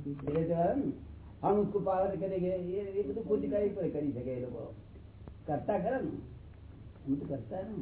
એટલે જવાય ને હમ ये પાવર બધું ખુદ કરી કરી શકે એ લોકો. કરતા ખરા ને? હું તો કરતા ને?